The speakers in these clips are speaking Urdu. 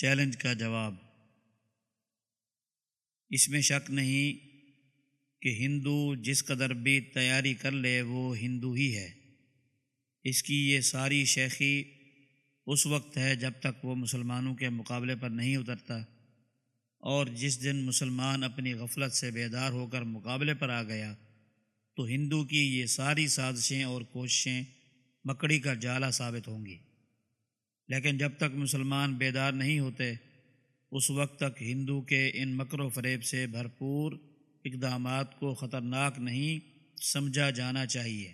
چیلنج کا جواب۔ اس میں شک نہیں کہ ہندو جس قدر بھی تیاری کر لے وہ ہندو ہی ہے۔ اس کی یہ ساری شیخی اس وقت ہے جب تک وہ مسلمانوں کے مقابلے پر نہیں اترتا اور جس دن مسلمان اپنی غفلت سے بیدار ہو کر مقابلے پر آ گیا تو ہندو کی یہ ساری سازشیں اور کوششیں مکڑی کا جالا ثابت ہوں گی۔ لیکن جب تک مسلمان بیدار نہیں ہوتے، اس وقت تک ہندو کے ان مکر و فریب سے بھرپور اقدامات کو خطرناک نہیں سمجھا جانا چاہیے۔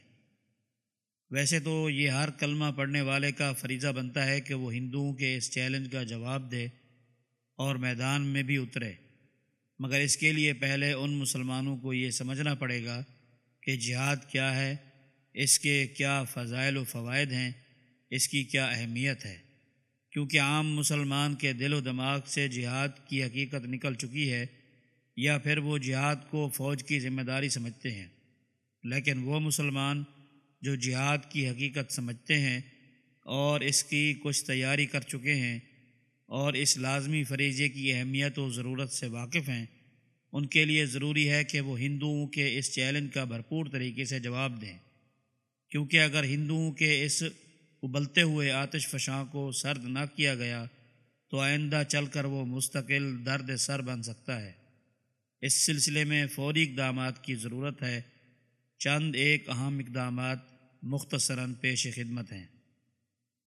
ویسے تو یہ ہر کلمہ پڑھنے والے کا فریضہ بنتا ہے کہ وہ ہندوؤں کے اس چیلنج کا جواب دے اور میدان میں بھی اترے۔ مگر اس کے لیے پہلے ان مسلمانوں کو یہ سمجھنا پڑے گا کہ جہاد کیا ہے، اس کے کیا فضائل و فوائد ہیں، اس کی کیا اہمیت ہے۔ کیونکہ عام مسلمان کے دل و دماغ سے جہاد کی حقیقت نکل چکی ہے یا پھر وہ جہاد کو فوج کی ذمہ داری سمجھتے ہیں۔ لیکن وہ مسلمان جو جہاد کی حقیقت سمجھتے ہیں اور اس کی کچھ تیاری کر چکے ہیں اور اس لازمی فریضے کی اہمیت و ضرورت سے واقف ہیں، ان کے لیے ضروری ہے کہ وہ ہندوؤں کے اس چیلنج کا بھرپور طریقے سے جواب دیں۔ کیونکہ اگر ہندوؤں کے اس ابلتے ہوئے آتش فشاں کو سرد نہ کیا گیا تو آئندہ چل کر وہ مستقل درد سر بن سکتا ہے۔ اس سلسلے میں فوری اقدامات کی ضرورت ہے۔ چند ایک اہم اقدامات مختصراً پیش خدمت ہیں۔